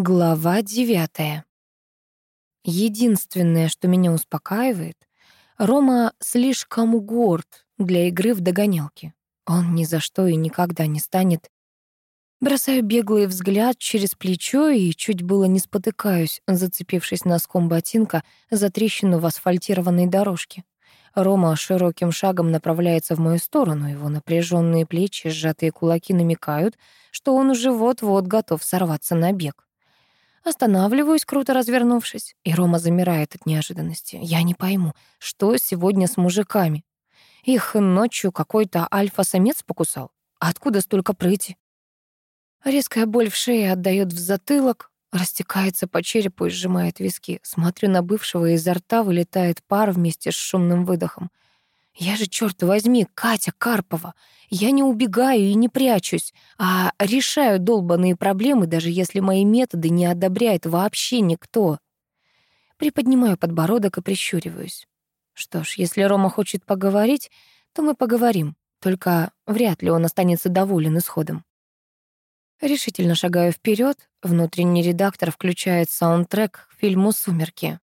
Глава девятая. Единственное, что меня успокаивает, Рома слишком горд для игры в догонялки. Он ни за что и никогда не станет. Бросаю беглый взгляд через плечо и чуть было не спотыкаюсь, зацепившись носком ботинка за трещину в асфальтированной дорожке. Рома широким шагом направляется в мою сторону. Его напряженные плечи, сжатые кулаки намекают, что он уже вот-вот готов сорваться на бег. Останавливаюсь, круто развернувшись, и Рома замирает от неожиданности. Я не пойму, что сегодня с мужиками? Их ночью какой-то альфа-самец покусал? Откуда столько прыти? Резкая боль в шее отдает в затылок, растекается по черепу и сжимает виски. Смотрю на бывшего, изо рта вылетает пар вместе с шумным выдохом. Я же, черт возьми, Катя Карпова. Я не убегаю и не прячусь, а решаю долбанные проблемы, даже если мои методы не одобряет вообще никто. Приподнимаю подбородок и прищуриваюсь. Что ж, если Рома хочет поговорить, то мы поговорим. Только вряд ли он останется доволен исходом. Решительно шагаю вперед. Внутренний редактор включает саундтрек к фильму «Сумерки».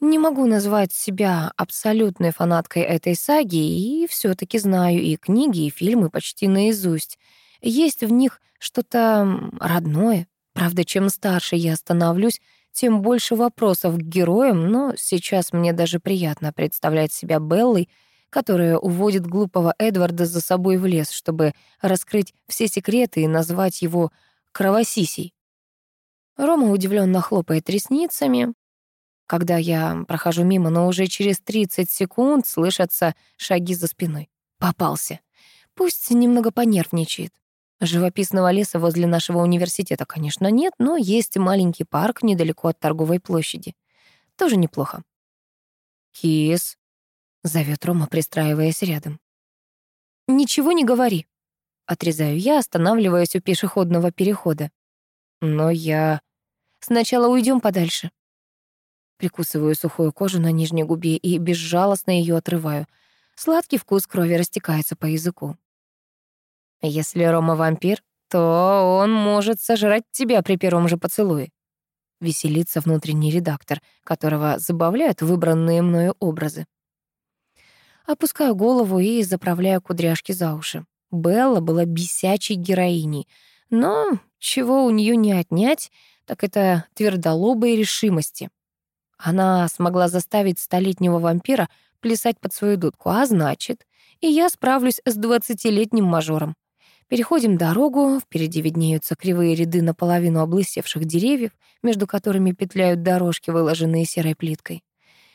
Не могу назвать себя абсолютной фанаткой этой саги, и все таки знаю и книги, и фильмы почти наизусть. Есть в них что-то родное. Правда, чем старше я становлюсь, тем больше вопросов к героям, но сейчас мне даже приятно представлять себя Беллой, которая уводит глупого Эдварда за собой в лес, чтобы раскрыть все секреты и назвать его кровосисей. Рома удивленно хлопает ресницами, когда я прохожу мимо, но уже через 30 секунд слышатся шаги за спиной. Попался. Пусть немного понервничает. Живописного леса возле нашего университета, конечно, нет, но есть маленький парк недалеко от торговой площади. Тоже неплохо. «Кис», — зовет Рома, пристраиваясь рядом. «Ничего не говори», — отрезаю я, останавливаясь у пешеходного перехода. «Но я...» «Сначала уйдем подальше», Прикусываю сухую кожу на нижней губе и безжалостно ее отрываю. Сладкий вкус крови растекается по языку. Если Рома вампир, то он может сожрать тебя при первом же поцелуе. Веселится внутренний редактор, которого забавляют выбранные мною образы. Опускаю голову и заправляю кудряшки за уши. Белла была бесячей героиней, но чего у нее не отнять, так это твердолобой решимости. Она смогла заставить столетнего вампира плясать под свою дудку, а значит, и я справлюсь с двадцатилетним мажором. Переходим дорогу, впереди виднеются кривые ряды наполовину облысевших деревьев, между которыми петляют дорожки, выложенные серой плиткой.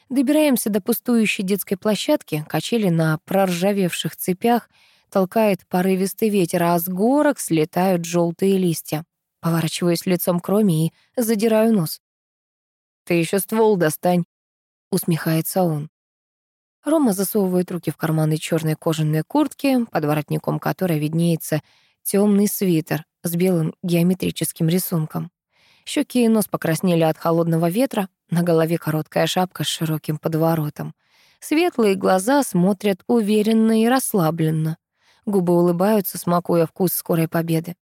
Добираемся до пустующей детской площадки, качели на проржавевших цепях, толкает порывистый ветер, а с горок слетают желтые листья. Поворачиваюсь лицом к Роме и задираю нос. «Ты еще ствол достань», — усмехается он. Рома засовывает руки в карманы черной кожаной куртки, под воротником которой виднеется темный свитер с белым геометрическим рисунком. Щеки и нос покраснели от холодного ветра, на голове короткая шапка с широким подворотом. Светлые глаза смотрят уверенно и расслабленно. Губы улыбаются, смакуя вкус скорой победы.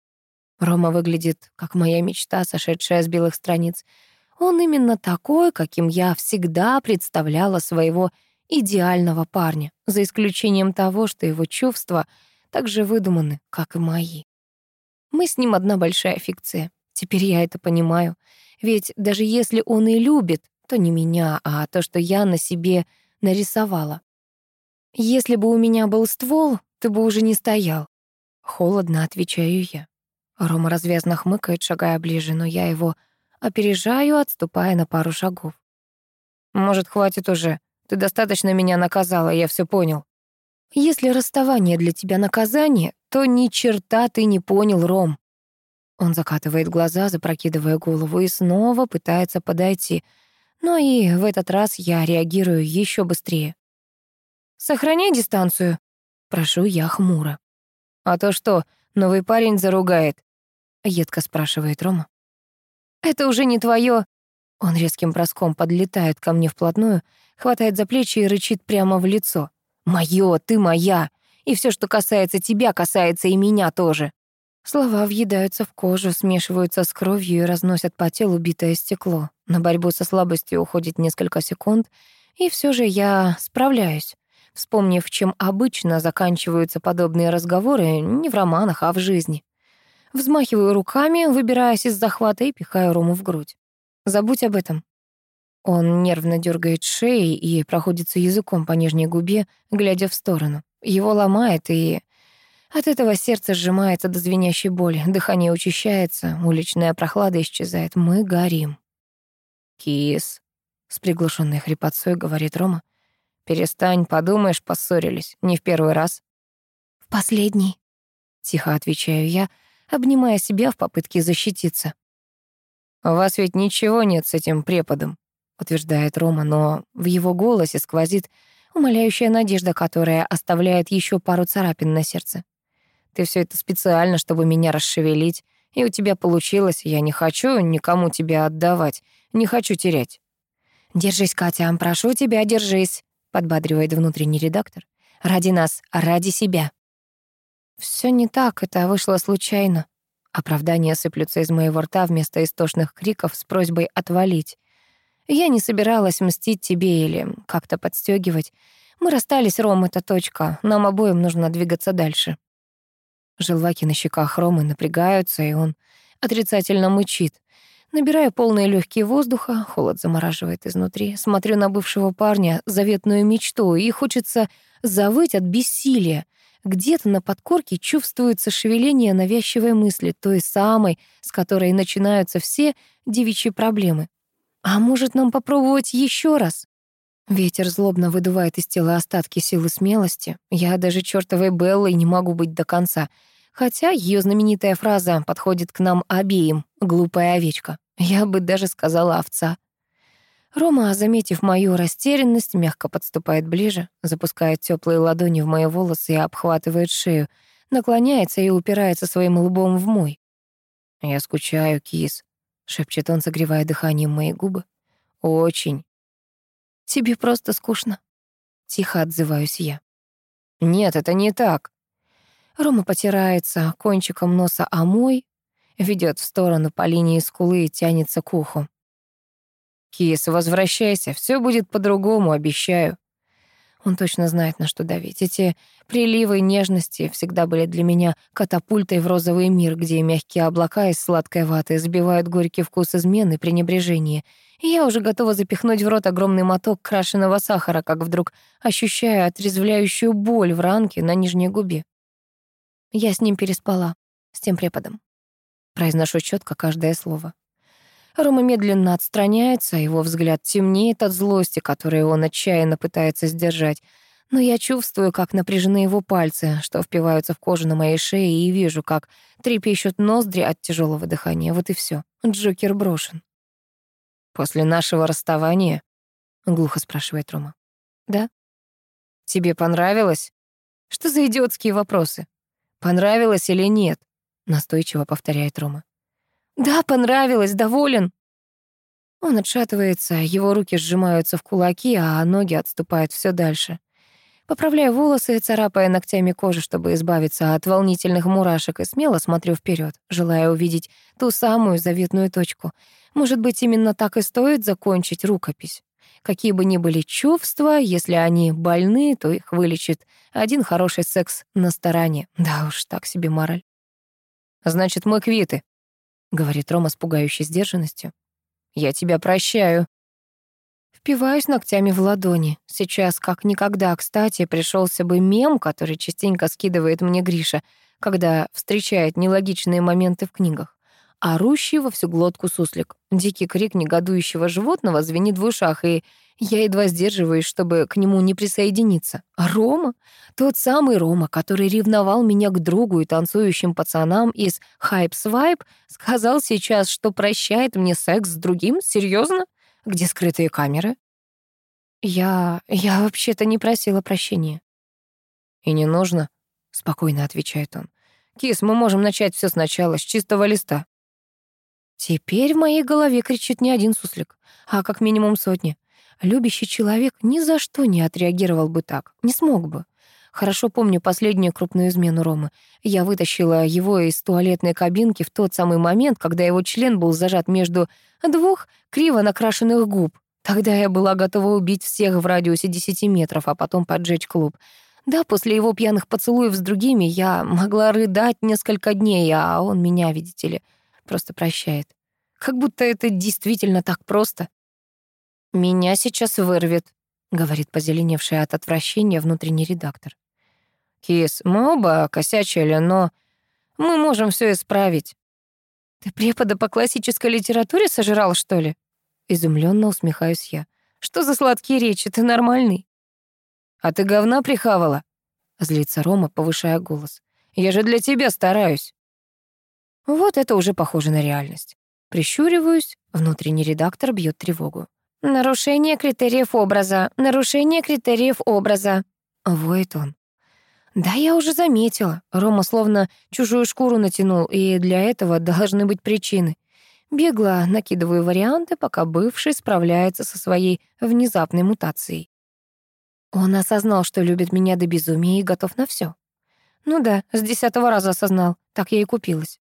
Рома выглядит, как моя мечта, сошедшая с белых страниц — он именно такой, каким я всегда представляла своего идеального парня, за исключением того, что его чувства так же выдуманы, как и мои. Мы с ним одна большая фикция. Теперь я это понимаю. Ведь даже если он и любит, то не меня, а то, что я на себе нарисовала. Если бы у меня был ствол, ты бы уже не стоял. Холодно отвечаю я. Рома развязно хмыкает, шагая ближе, но я его Опережаю, отступая на пару шагов. «Может, хватит уже? Ты достаточно меня наказала, я все понял». «Если расставание для тебя наказание, то ни черта ты не понял, Ром». Он закатывает глаза, запрокидывая голову, и снова пытается подойти. Но и в этот раз я реагирую еще быстрее. «Сохраняй дистанцию», — прошу я хмуро. «А то что, новый парень заругает?» — едко спрашивает Рома. «Это уже не твое. Он резким броском подлетает ко мне вплотную, хватает за плечи и рычит прямо в лицо. «Моё, ты моя! И все, что касается тебя, касается и меня тоже!» Слова въедаются в кожу, смешиваются с кровью и разносят по телу битое стекло. На борьбу со слабостью уходит несколько секунд, и все же я справляюсь. Вспомнив, чем обычно заканчиваются подобные разговоры, не в романах, а в жизни. Взмахиваю руками, выбираясь из захвата и пихаю Рому в грудь. Забудь об этом. Он нервно дергает шеей и проходится языком по нижней губе, глядя в сторону. Его ломает, и от этого сердце сжимается до звенящей боли, дыхание учащается, уличная прохлада исчезает. Мы горим. «Кис», — с приглушенной хрипотцой говорит Рома, «перестань, подумаешь, поссорились. Не в первый раз». «В последний», — тихо отвечаю я, обнимая себя в попытке защититься. «У вас ведь ничего нет с этим преподом», — утверждает Рома, но в его голосе сквозит умоляющая надежда, которая оставляет еще пару царапин на сердце. Ты все это специально, чтобы меня расшевелить. И у тебя получилось. Я не хочу никому тебя отдавать. Не хочу терять. «Держись, Катя, прошу тебя, держись», — подбадривает внутренний редактор. «Ради нас, ради себя». Все не так, это вышло случайно. Оправдания сыплются из моего рта вместо истошных криков с просьбой отвалить. Я не собиралась мстить тебе или как-то подстегивать. Мы расстались, Ром, это точка. Нам обоим нужно двигаться дальше. Желваки на щеках Ромы напрягаются, и он отрицательно мычит. Набираю полные легкие воздуха, холод замораживает изнутри. Смотрю на бывшего парня, заветную мечту, и хочется завыть от бессилия. Где-то на подкорке чувствуется шевеление навязчивой мысли, той самой, с которой начинаются все девичьи проблемы. А может, нам попробовать еще раз? Ветер злобно выдувает из тела остатки силы смелости. Я даже чертовой Беллой не могу быть до конца — Хотя ее знаменитая фраза подходит к нам обеим «глупая овечка». Я бы даже сказала овца. Рома, заметив мою растерянность, мягко подступает ближе, запускает теплые ладони в мои волосы и обхватывает шею, наклоняется и упирается своим лбом в мой. «Я скучаю, кис», — шепчет он, согревая дыханием мои губы. «Очень». «Тебе просто скучно», — тихо отзываюсь я. «Нет, это не так», Рома потирается кончиком носа о мой, ведет в сторону по линии скулы и тянется к уху. «Кис, возвращайся, все будет по-другому, обещаю». Он точно знает, на что давить. Эти приливы нежности всегда были для меня катапультой в розовый мир, где мягкие облака из сладкой ваты сбивают горький вкус измены, пренебрежения. И я уже готова запихнуть в рот огромный моток крашеного сахара, как вдруг ощущаю отрезвляющую боль в ранке на нижней губе. Я с ним переспала, с тем преподом. Произношу четко каждое слово. Рома медленно отстраняется, его взгляд темнеет от злости, которую он отчаянно пытается сдержать. Но я чувствую, как напряжены его пальцы, что впиваются в кожу на моей шее, и вижу, как трепещут ноздри от тяжелого дыхания. Вот и все. Джокер брошен. «После нашего расставания?» — глухо спрашивает Рома. «Да?» «Тебе понравилось?» «Что за идиотские вопросы?» «Понравилось или нет?» — настойчиво повторяет Рома. «Да, понравилось, доволен». Он отшатывается, его руки сжимаются в кулаки, а ноги отступают все дальше. Поправляю волосы, царапая ногтями кожу, чтобы избавиться от волнительных мурашек, и смело смотрю вперед, желая увидеть ту самую заветную точку. Может быть, именно так и стоит закончить рукопись. Какие бы ни были чувства, если они больны, то их вылечит один хороший секс на стороне. Да уж, так себе мораль. «Значит, мы квиты», — говорит Рома с пугающей сдержанностью. «Я тебя прощаю». Впиваюсь ногтями в ладони. Сейчас, как никогда, кстати, пришелся бы мем, который частенько скидывает мне Гриша, когда встречает нелогичные моменты в книгах. Орущий во всю глотку суслик. Дикий крик негодующего животного звенит в ушах, и я едва сдерживаюсь, чтобы к нему не присоединиться. Рома? Тот самый Рома, который ревновал меня к другу и танцующим пацанам из «Хайп Свайп», сказал сейчас, что прощает мне секс с другим? Серьезно? Где скрытые камеры? Я... я вообще-то не просила прощения. «И не нужно», — спокойно отвечает он. «Кис, мы можем начать все сначала, с чистого листа». Теперь в моей голове кричит не один суслик, а как минимум сотни. Любящий человек ни за что не отреагировал бы так, не смог бы. Хорошо помню последнюю крупную измену Ромы. Я вытащила его из туалетной кабинки в тот самый момент, когда его член был зажат между двух криво накрашенных губ. Тогда я была готова убить всех в радиусе 10 метров, а потом поджечь клуб. Да, после его пьяных поцелуев с другими я могла рыдать несколько дней, а он меня, видите ли, просто прощает. Как будто это действительно так просто. «Меня сейчас вырвет», — говорит позеленевший от отвращения внутренний редактор. «Кис, мы оба косячили, но мы можем все исправить». «Ты препода по классической литературе сожрал, что ли?» Изумленно усмехаюсь я. «Что за сладкие речи? Ты нормальный?» «А ты говна прихавала?» Злится Рома, повышая голос. «Я же для тебя стараюсь». Вот это уже похоже на реальность. Прищуриваюсь, внутренний редактор бьет тревогу. «Нарушение критериев образа, нарушение критериев образа», — воет он. «Да, я уже заметила. Рома словно чужую шкуру натянул, и для этого должны быть причины. Бегло накидываю варианты, пока бывший справляется со своей внезапной мутацией. Он осознал, что любит меня до безумия и готов на все. Ну да, с десятого раза осознал, так я и купилась.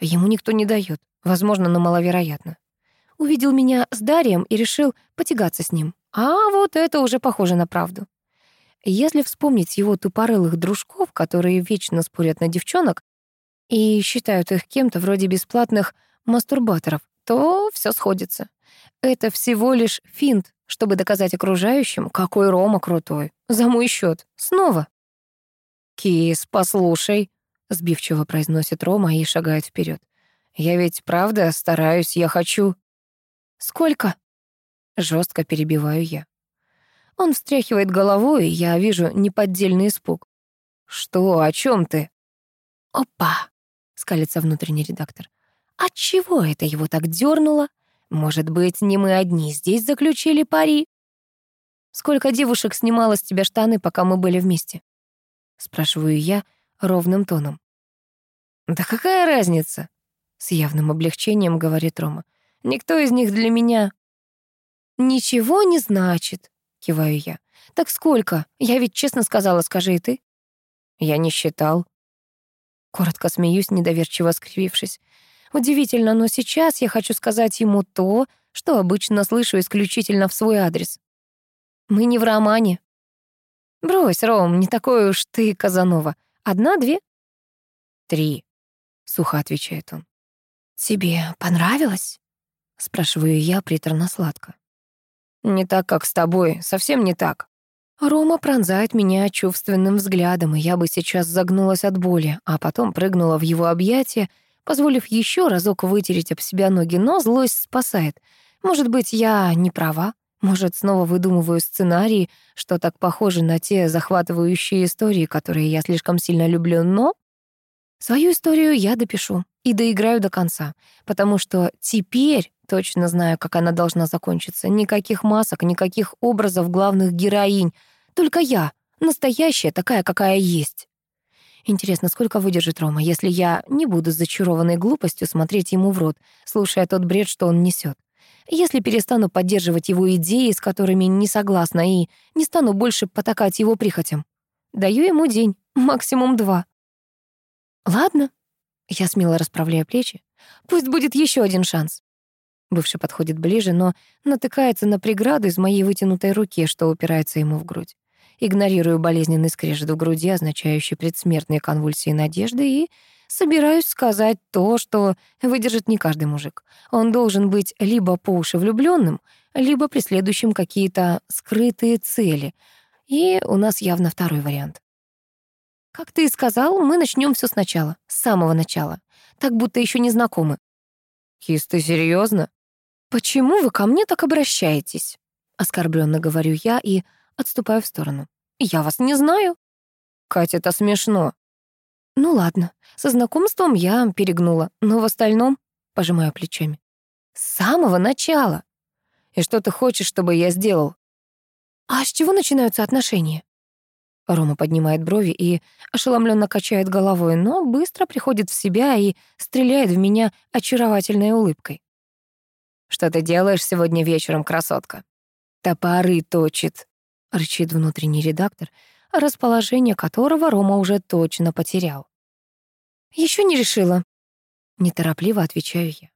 Ему никто не дает, возможно, но маловероятно. Увидел меня с Дарием и решил потягаться с ним. А вот это уже похоже на правду. Если вспомнить его тупорылых дружков, которые вечно спорят на девчонок и считают их кем-то вроде бесплатных мастурбаторов, то все сходится. Это всего лишь финт, чтобы доказать окружающим, какой Рома крутой. За мой счет. Снова. «Кис, послушай», — сбивчиво произносит Рома и шагает вперед. «Я ведь правда стараюсь, я хочу». «Сколько?» — жестко перебиваю я. Он встряхивает головой, и я вижу неподдельный испуг. «Что? О чем ты?» «Опа!» — скалится внутренний редактор. «От чего это его так дернуло? Может быть, не мы одни здесь заключили пари? Сколько девушек снимало с тебя штаны, пока мы были вместе? Спрашиваю я ровным тоном. Да какая разница? С явным облегчением говорит Рома. Никто из них для меня... Ничего не значит, киваю я. Так сколько? Я ведь честно сказала, скажи и ты. Я не считал. Коротко смеюсь, недоверчиво скривившись. Удивительно, но сейчас я хочу сказать ему то, что обычно слышу исключительно в свой адрес. Мы не в романе. Брось, Ром, не такой уж ты, Казанова. Одна, две? Три, сухо отвечает он. Тебе понравилось? Спрашиваю я приторно-сладко. Не так, как с тобой, совсем не так. Рома пронзает меня чувственным взглядом, и я бы сейчас загнулась от боли, а потом прыгнула в его объятия, позволив еще разок вытереть об себя ноги, но злость спасает. Может быть, я не права? Может, снова выдумываю сценарии, что так похоже на те захватывающие истории, которые я слишком сильно люблю, но свою историю я допишу и доиграю до конца, потому что теперь точно знаю, как она должна закончиться. Никаких масок, никаких образов главных героинь. Только я, настоящая, такая, какая есть. Интересно, сколько выдержит Рома, если я не буду зачарованной глупостью смотреть ему в рот, слушая тот бред, что он несет. Если перестану поддерживать его идеи, с которыми не согласна, и не стану больше потакать его прихотям. Даю ему день, максимум два. Ладно, я смело расправляю плечи. Пусть будет еще один шанс. Бывший подходит ближе, но натыкается на преграду из моей вытянутой руки, что упирается ему в грудь. Игнорирую болезненный скрежет в груди, означающий предсмертные конвульсии надежды, и собираюсь сказать то, что выдержит не каждый мужик. Он должен быть либо по уши влюбленным, либо преследующим какие-то скрытые цели. И у нас явно второй вариант. Как ты и сказал, мы начнем все сначала, с самого начала, так будто еще не знакомы. Кис, ты серьезно? Почему вы ко мне так обращаетесь? Оскорбленно говорю я и отступаю в сторону. Я вас не знаю. Катя, это смешно. Ну ладно, со знакомством я перегнула, но в остальном пожимаю плечами. С самого начала. И что ты хочешь, чтобы я сделал? А с чего начинаются отношения? Рома поднимает брови и ошеломленно качает головой, но быстро приходит в себя и стреляет в меня очаровательной улыбкой. «Что ты делаешь сегодня вечером, красотка?» «Топоры точит», — рычит внутренний редактор, расположение которого Рома уже точно потерял. Еще не решила», — неторопливо отвечаю я.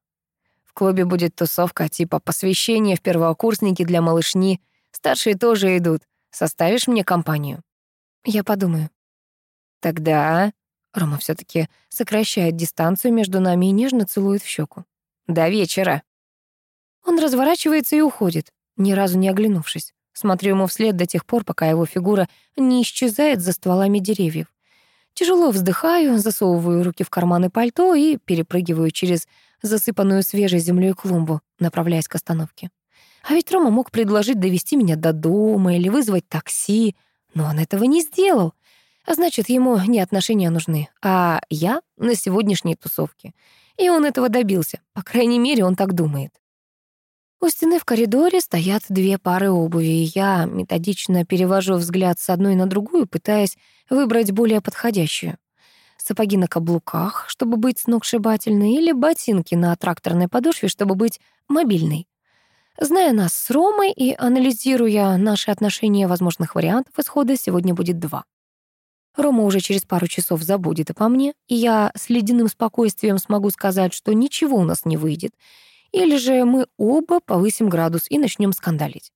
«В клубе будет тусовка типа посвящения в первокурсники для малышни. Старшие тоже идут. Составишь мне компанию?» Я подумаю. «Тогда...» Рома все таки сокращает дистанцию между нами и нежно целует в щеку. «До вечера». Он разворачивается и уходит, ни разу не оглянувшись. Смотрю ему вслед до тех пор, пока его фигура не исчезает за стволами деревьев. Тяжело вздыхаю, засовываю руки в карманы пальто и перепрыгиваю через засыпанную свежей землей клумбу, направляясь к остановке. А ведь Рома мог предложить довести меня до дома или вызвать такси, но он этого не сделал. А значит, ему не отношения нужны, а я на сегодняшней тусовке. И он этого добился, по крайней мере, он так думает. У стены в коридоре стоят две пары обуви, и я методично перевожу взгляд с одной на другую, пытаясь выбрать более подходящую. Сапоги на каблуках, чтобы быть сногсшибательной, или ботинки на тракторной подошве, чтобы быть мобильной. Зная нас с Ромой и анализируя наши отношения возможных вариантов исхода, сегодня будет два. Рома уже через пару часов забудет обо мне, и я с ледяным спокойствием смогу сказать, что ничего у нас не выйдет, или же мы оба повысим градус и начнем скандалить.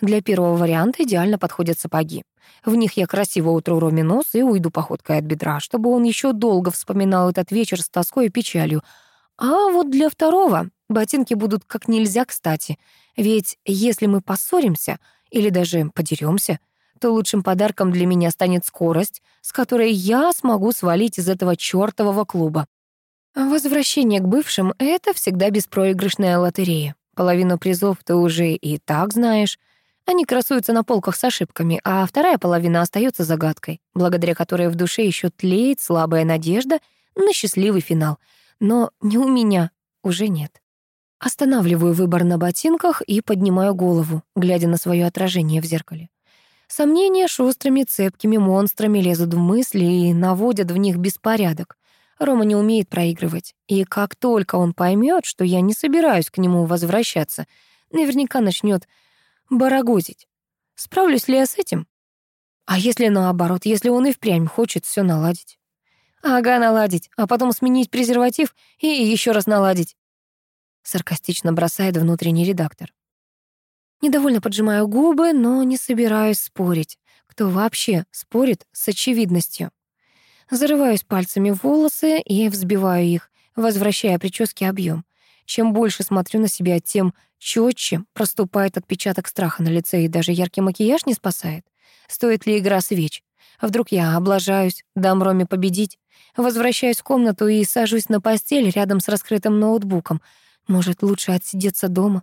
Для первого варианта идеально подходят сапоги. В них я красиво утру Роме нос и уйду походкой от бедра, чтобы он еще долго вспоминал этот вечер с тоской и печалью. А вот для второго ботинки будут как нельзя кстати. Ведь если мы поссоримся или даже подеремся, то лучшим подарком для меня станет скорость, с которой я смогу свалить из этого чёртового клуба. Возвращение к бывшим — это всегда беспроигрышная лотерея. Половину призов ты уже и так знаешь. Они красуются на полках с ошибками, а вторая половина остается загадкой, благодаря которой в душе еще тлеет слабая надежда на счастливый финал. Но не у меня уже нет. Останавливаю выбор на ботинках и поднимаю голову, глядя на свое отражение в зеркале. Сомнения шустрыми цепкими монстрами лезут в мысли и наводят в них беспорядок. Рома не умеет проигрывать. И как только он поймет, что я не собираюсь к нему возвращаться, наверняка начнет барагозить. Справлюсь ли я с этим? А если наоборот, если он и впрямь хочет все наладить? Ага, наладить, а потом сменить презерватив и еще раз наладить. Саркастично бросает внутренний редактор. Недовольно поджимаю губы, но не собираюсь спорить. Кто вообще спорит с очевидностью? Зарываюсь пальцами в волосы и взбиваю их, возвращая прическе объем. Чем больше смотрю на себя, тем четче проступает отпечаток страха на лице, и даже яркий макияж не спасает. Стоит ли игра свеч? Вдруг я облажаюсь, дам Роме победить? Возвращаюсь в комнату и сажусь на постель рядом с раскрытым ноутбуком. Может, лучше отсидеться дома?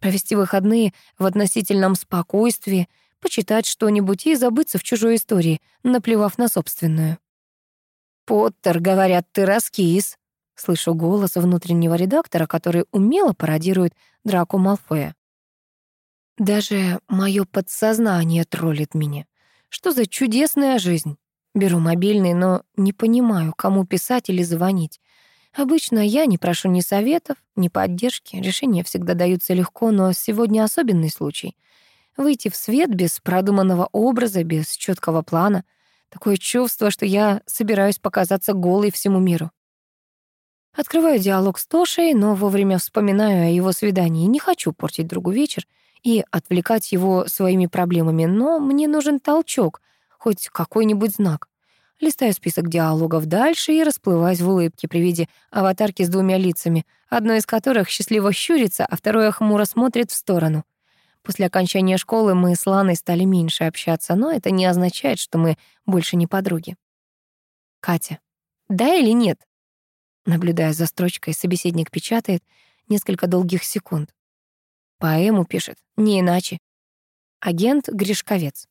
Провести выходные в относительном спокойствии, почитать что-нибудь и забыться в чужой истории, наплевав на собственную. «Поттер, говорят, ты раскис», — слышу голос внутреннего редактора, который умело пародирует Драку Малфоя. Даже мое подсознание троллит меня. Что за чудесная жизнь? Беру мобильный, но не понимаю, кому писать или звонить. Обычно я не прошу ни советов, ни поддержки. Решения всегда даются легко, но сегодня особенный случай. Выйти в свет без продуманного образа, без четкого плана — Такое чувство, что я собираюсь показаться голой всему миру. Открываю диалог с Тошей, но вовремя вспоминаю о его свидании. Не хочу портить другу вечер и отвлекать его своими проблемами, но мне нужен толчок, хоть какой-нибудь знак. Листаю список диалогов дальше и расплываюсь в улыбке при виде аватарки с двумя лицами, одно из которых счастливо щурится, а второе хмуро смотрит в сторону. После окончания школы мы с Ланой стали меньше общаться, но это не означает, что мы больше не подруги. Катя. Да или нет? Наблюдая за строчкой, собеседник печатает несколько долгих секунд. Поэму пишет, не иначе. Агент Гришковец.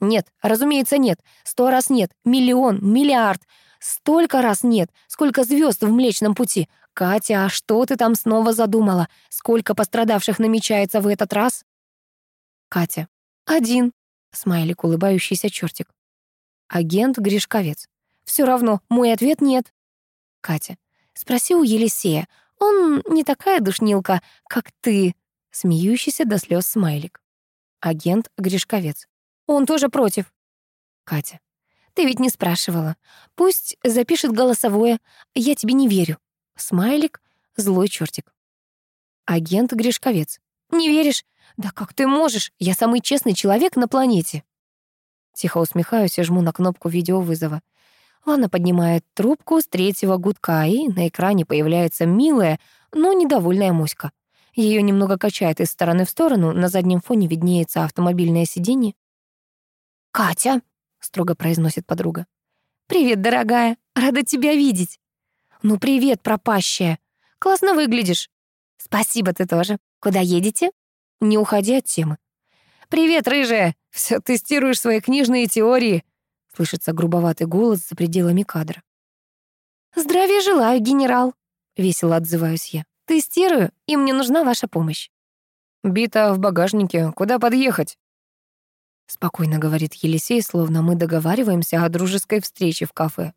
Нет, разумеется, нет. Сто раз нет. Миллион, миллиард. Столько раз нет. Сколько звезд в Млечном Пути. Катя, а что ты там снова задумала? Сколько пострадавших намечается в этот раз? Катя. Один. Смайлик, улыбающийся чертик. Агент Гришковец. Все равно, мой ответ нет. Катя. Спроси у Елисея. Он не такая душнилка, как ты. Смеющийся до слез смайлик. Агент Гришковец. Он тоже против. Катя. «Ты ведь не спрашивала. Пусть запишет голосовое. Я тебе не верю». Смайлик, злой чертик. Агент Гришковец. «Не веришь? Да как ты можешь? Я самый честный человек на планете». Тихо усмехаюсь и жму на кнопку видеовызова. Лана поднимает трубку с третьего гудка, и на экране появляется милая, но недовольная Муська. Ее немного качает из стороны в сторону, на заднем фоне виднеется автомобильное сиденье. «Катя», — строго произносит подруга. «Привет, дорогая, рада тебя видеть». «Ну, привет, пропащая. Классно выглядишь». «Спасибо, ты тоже. Куда едете?» Не уходи от темы. «Привет, рыжая! Все тестируешь свои книжные теории!» Слышится грубоватый голос за пределами кадра. «Здравия желаю, генерал!» — весело отзываюсь я. «Тестирую, и мне нужна ваша помощь». «Бита в багажнике. Куда подъехать?» Спокойно говорит Елисей, словно мы договариваемся о дружеской встрече в кафе.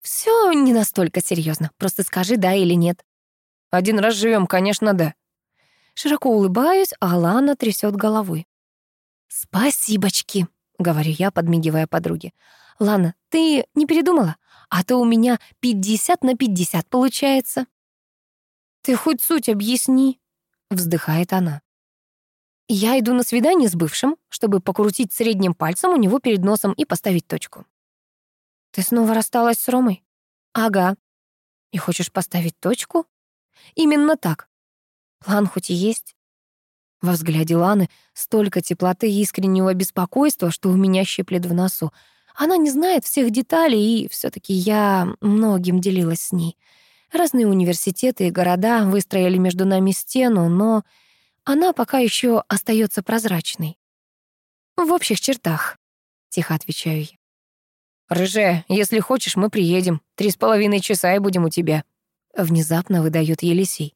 Все не настолько серьезно. Просто скажи да или нет. Один раз живем, конечно, да. Широко улыбаюсь, а Лана трясет головой. «Спасибочки», — говорю я, подмигивая подруге. «Лана, ты не передумала? А то у меня пятьдесят на пятьдесят получается». «Ты хоть суть объясни», — вздыхает она. Я иду на свидание с бывшим, чтобы покрутить средним пальцем у него перед носом и поставить точку. Ты снова рассталась с Ромой? Ага. И хочешь поставить точку? Именно так. План хоть и есть. Во взгляде Ланы столько теплоты и искреннего беспокойства, что у меня щиплет в носу. Она не знает всех деталей, и все таки я многим делилась с ней. Разные университеты и города выстроили между нами стену, но она пока еще остается прозрачной. В общих чертах, тихо отвечаю я. «Рыжая, если хочешь, мы приедем. Три с половиной часа и будем у тебя», — внезапно выдает Елисей.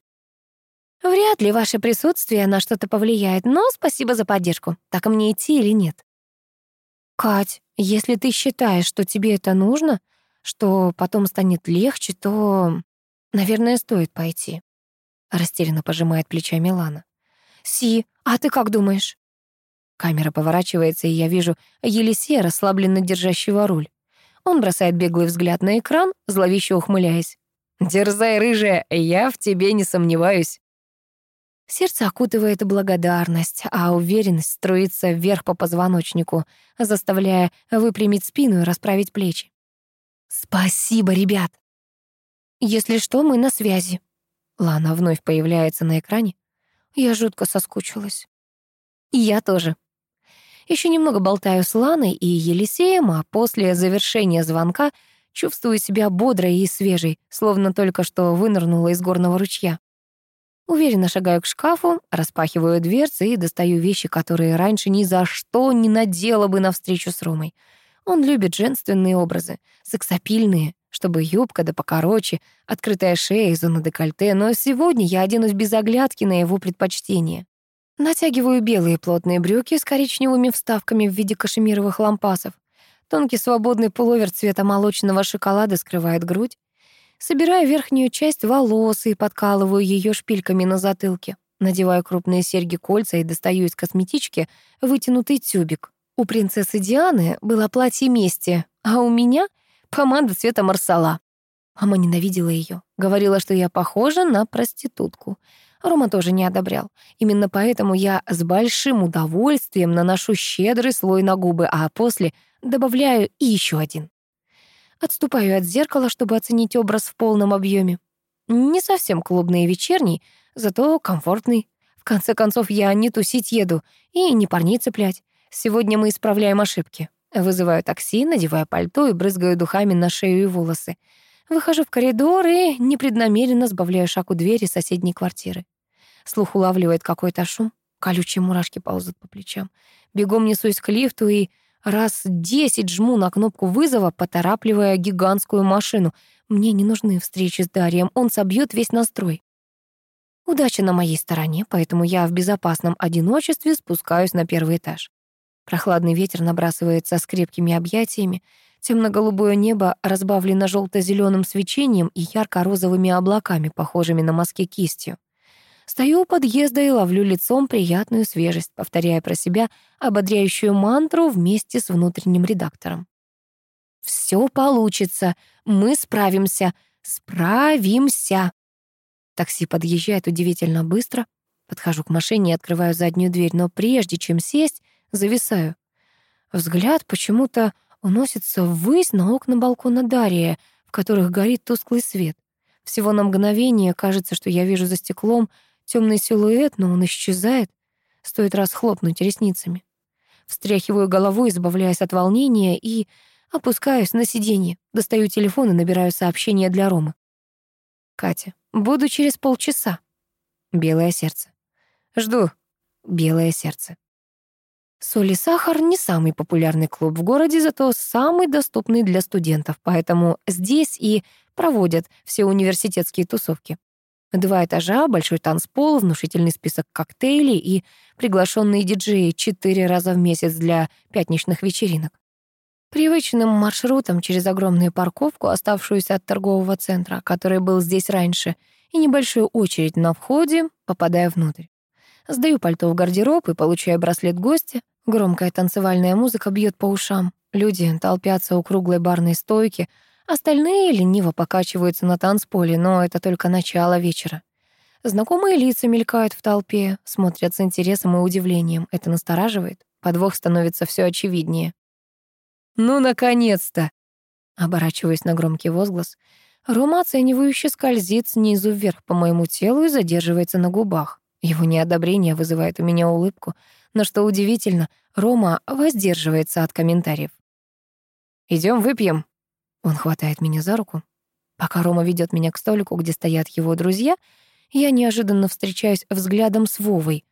Вряд ли ваше присутствие на что-то повлияет, но спасибо за поддержку. Так мне идти или нет? Кать, если ты считаешь, что тебе это нужно, что потом станет легче, то, наверное, стоит пойти. Растерянно пожимает плечами Лана. Си, а ты как думаешь? Камера поворачивается, и я вижу Елисея, расслабленно держащего руль. Он бросает беглый взгляд на экран, зловеще ухмыляясь. «Дерзай, рыжая, я в тебе не сомневаюсь». Сердце окутывает благодарность, а уверенность струится вверх по позвоночнику, заставляя выпрямить спину и расправить плечи. «Спасибо, ребят!» «Если что, мы на связи». Лана вновь появляется на экране. Я жутко соскучилась. Я тоже. Еще немного болтаю с Ланой и Елисеем, а после завершения звонка чувствую себя бодрой и свежей, словно только что вынырнула из горного ручья. Уверенно шагаю к шкафу, распахиваю дверцы и достаю вещи, которые раньше ни за что не надела бы на встречу с Ромой. Он любит женственные образы, сексапильные, чтобы юбка да покороче, открытая шея и зона декольте, но сегодня я оденусь без оглядки на его предпочтение. Натягиваю белые плотные брюки с коричневыми вставками в виде кашемировых лампасов. Тонкий свободный пуловер цвета молочного шоколада скрывает грудь. Собираю верхнюю часть волос и подкалываю ее шпильками на затылке. Надеваю крупные серьги-кольца и достаю из косметички вытянутый тюбик. У принцессы Дианы было платье мести, а у меня — помада цвета марсала. Мама ненавидела ее, говорила, что я похожа на проститутку. Рома тоже не одобрял. Именно поэтому я с большим удовольствием наношу щедрый слой на губы, а после добавляю и еще один. Отступаю от зеркала, чтобы оценить образ в полном объеме. Не совсем клубный и вечерний, зато комфортный. В конце концов, я не тусить еду и не парней цеплять. Сегодня мы исправляем ошибки. Вызываю такси, надеваю пальто и брызгаю духами на шею и волосы. Выхожу в коридор и непреднамеренно сбавляю шаг у двери соседней квартиры. Слух улавливает какой-то шум. Колючие мурашки ползут по плечам. Бегом несусь к лифту и Раз десять жму на кнопку вызова, поторапливая гигантскую машину. Мне не нужны встречи с Дарием, он собьет весь настрой. Удача на моей стороне, поэтому я в безопасном одиночестве спускаюсь на первый этаж. Прохладный ветер набрасывается с крепкими объятиями. Темно-голубое небо разбавлено желто зеленым свечением и ярко-розовыми облаками, похожими на маски кистью. Стою у подъезда и ловлю лицом приятную свежесть, повторяя про себя ободряющую мантру вместе с внутренним редактором. «Все получится, мы справимся, справимся!» Такси подъезжает удивительно быстро. Подхожу к машине и открываю заднюю дверь, но прежде чем сесть, зависаю. Взгляд почему-то уносится ввысь на окна балкона Дария, в которых горит тусклый свет. Всего на мгновение кажется, что я вижу за стеклом темный силуэт, но он исчезает. Стоит раз хлопнуть ресницами. Встряхиваю головой, избавляясь от волнения, и опускаюсь на сиденье. Достаю телефон и набираю сообщение для Ромы. «Катя, буду через полчаса». Белое сердце. «Жду». Белое сердце. Соль и сахар — не самый популярный клуб в городе, зато самый доступный для студентов, поэтому здесь и проводят все университетские тусовки. Два этажа, большой танцпол, внушительный список коктейлей и приглашенные диджеи четыре раза в месяц для пятничных вечеринок. Привычным маршрутом через огромную парковку, оставшуюся от торгового центра, который был здесь раньше, и небольшую очередь на входе, попадая внутрь. Сдаю пальто в гардероб и получаю браслет гостя. Громкая танцевальная музыка бьет по ушам. Люди толпятся у круглой барной стойки. Остальные лениво покачиваются на танцполе, но это только начало вечера. Знакомые лица мелькают в толпе, смотрят с интересом и удивлением. Это настораживает. Подвох становится все очевиднее. «Ну, наконец-то!» Оборачиваясь на громкий возглас, Рома оценивающе скользит снизу вверх по моему телу и задерживается на губах. Его неодобрение вызывает у меня улыбку, но, что удивительно, Рома воздерживается от комментариев. Идем выпьем». Он хватает меня за руку. Пока Рома ведет меня к столику, где стоят его друзья, я неожиданно встречаюсь взглядом с Вовой.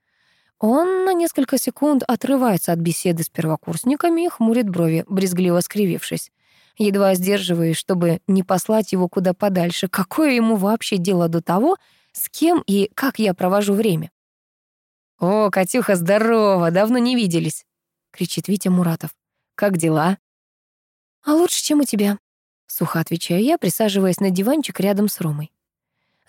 Он на несколько секунд отрывается от беседы с первокурсниками и хмурит брови, брезгливо скривившись. Едва сдерживаясь, чтобы не послать его куда подальше. Какое ему вообще дело до того, с кем и как я провожу время. «О, Катюха, здорово, давно не виделись!» — кричит Витя Муратов. «Как дела?» «А лучше, чем у тебя», — сухо отвечаю я, присаживаясь на диванчик рядом с Ромой.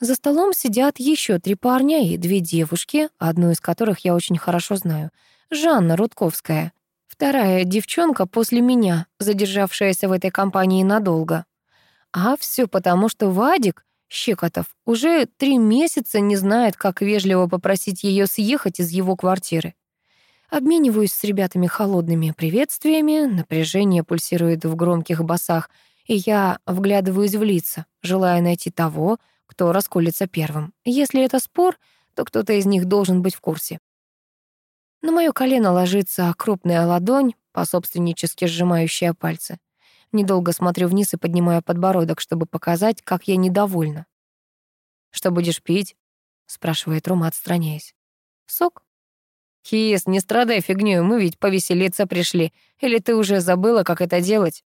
За столом сидят еще три парня и две девушки, одну из которых я очень хорошо знаю. Жанна Рудковская. Вторая девчонка после меня, задержавшаяся в этой компании надолго. А все потому, что Вадик Щекотов уже три месяца не знает, как вежливо попросить ее съехать из его квартиры. Обмениваюсь с ребятами холодными приветствиями, напряжение пульсирует в громких басах, и я вглядываюсь в лица, желая найти того, кто расколется первым. Если это спор, то кто-то из них должен быть в курсе. На моё колено ложится крупная ладонь, пособственнически сжимающая пальцы. Недолго смотрю вниз и поднимаю подбородок, чтобы показать, как я недовольна. «Что будешь пить?» — спрашивает Рома, отстраняясь. «Сок?» «Хис, не страдай фигнёй, мы ведь повеселиться пришли. Или ты уже забыла, как это делать?»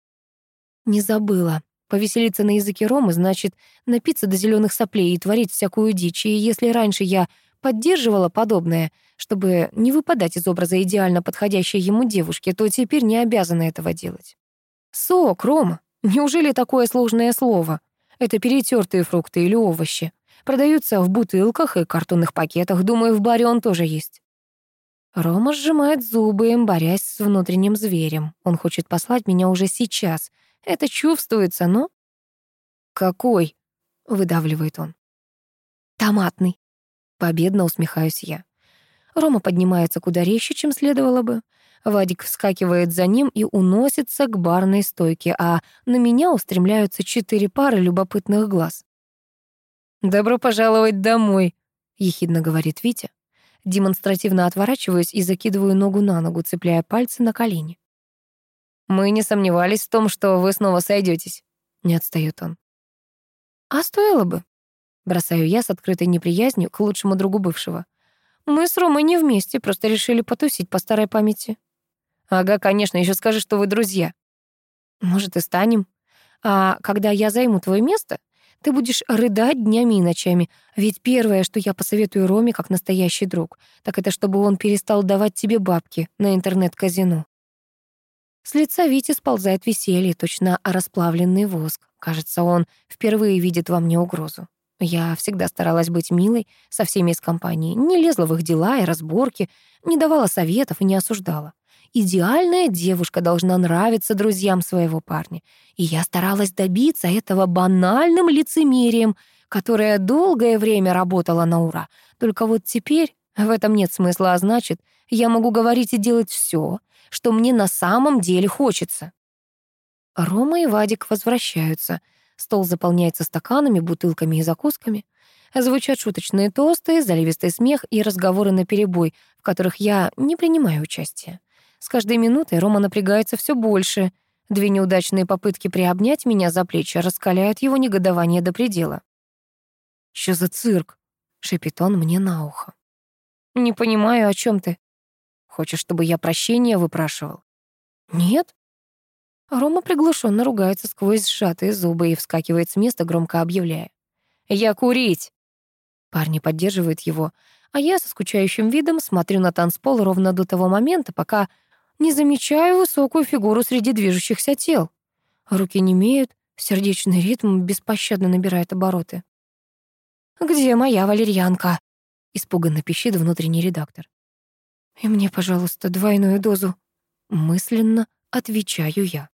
«Не забыла. Повеселиться на языке Ромы значит напиться до зеленых соплей и творить всякую дичь. И если раньше я поддерживала подобное, чтобы не выпадать из образа идеально подходящей ему девушки, то теперь не обязана этого делать. Сок, Рома. Неужели такое сложное слово? Это перетертые фрукты или овощи. Продаются в бутылках и картонных пакетах. Думаю, в баре он тоже есть. Рома сжимает зубы, борясь с внутренним зверем. Он хочет послать меня уже сейчас. Это чувствуется, но... «Какой?» — выдавливает он. «Томатный». Победно усмехаюсь я. Рома поднимается куда резче, чем следовало бы. Вадик вскакивает за ним и уносится к барной стойке, а на меня устремляются четыре пары любопытных глаз. «Добро пожаловать домой», — ехидно говорит Витя. Демонстративно отворачиваюсь и закидываю ногу на ногу, цепляя пальцы на колени. «Мы не сомневались в том, что вы снова сойдетесь», — не отстаёт он. «А стоило бы», — бросаю я с открытой неприязнью к лучшему другу бывшего. «Мы с Ромой не вместе, просто решили потусить по старой памяти». Ага, конечно, еще скажи, что вы друзья. Может, и станем. А когда я займу твое место, ты будешь рыдать днями и ночами. Ведь первое, что я посоветую Роме как настоящий друг, так это чтобы он перестал давать тебе бабки на интернет-казино. С лица Вити сползает веселье, точно расплавленный воск. Кажется, он впервые видит во мне угрозу. Я всегда старалась быть милой со всеми из компании, не лезла в их дела и разборки, не давала советов и не осуждала. Идеальная девушка должна нравиться друзьям своего парня. И я старалась добиться этого банальным лицемерием, которое долгое время работало на ура. Только вот теперь в этом нет смысла, а значит, я могу говорить и делать все, что мне на самом деле хочется. Рома и Вадик возвращаются. Стол заполняется стаканами, бутылками и закусками. Звучат шуточные тосты, заливистый смех и разговоры на перебой, в которых я не принимаю участия. С каждой минутой Рома напрягается все больше. Две неудачные попытки приобнять меня за плечи раскаляют его негодование до предела. «Что за цирк?» — шепит он мне на ухо. «Не понимаю, о чем ты. Хочешь, чтобы я прощения выпрашивал?» «Нет». Рома приглушенно ругается сквозь сжатые зубы и вскакивает с места, громко объявляя. «Я курить!» Парни поддерживают его, а я со скучающим видом смотрю на танцпол ровно до того момента, пока не замечаю высокую фигуру среди движущихся тел. Руки не имеют, сердечный ритм беспощадно набирает обороты. «Где моя валерьянка?» — испуганно пищит внутренний редактор. «И мне, пожалуйста, двойную дозу». Мысленно отвечаю я.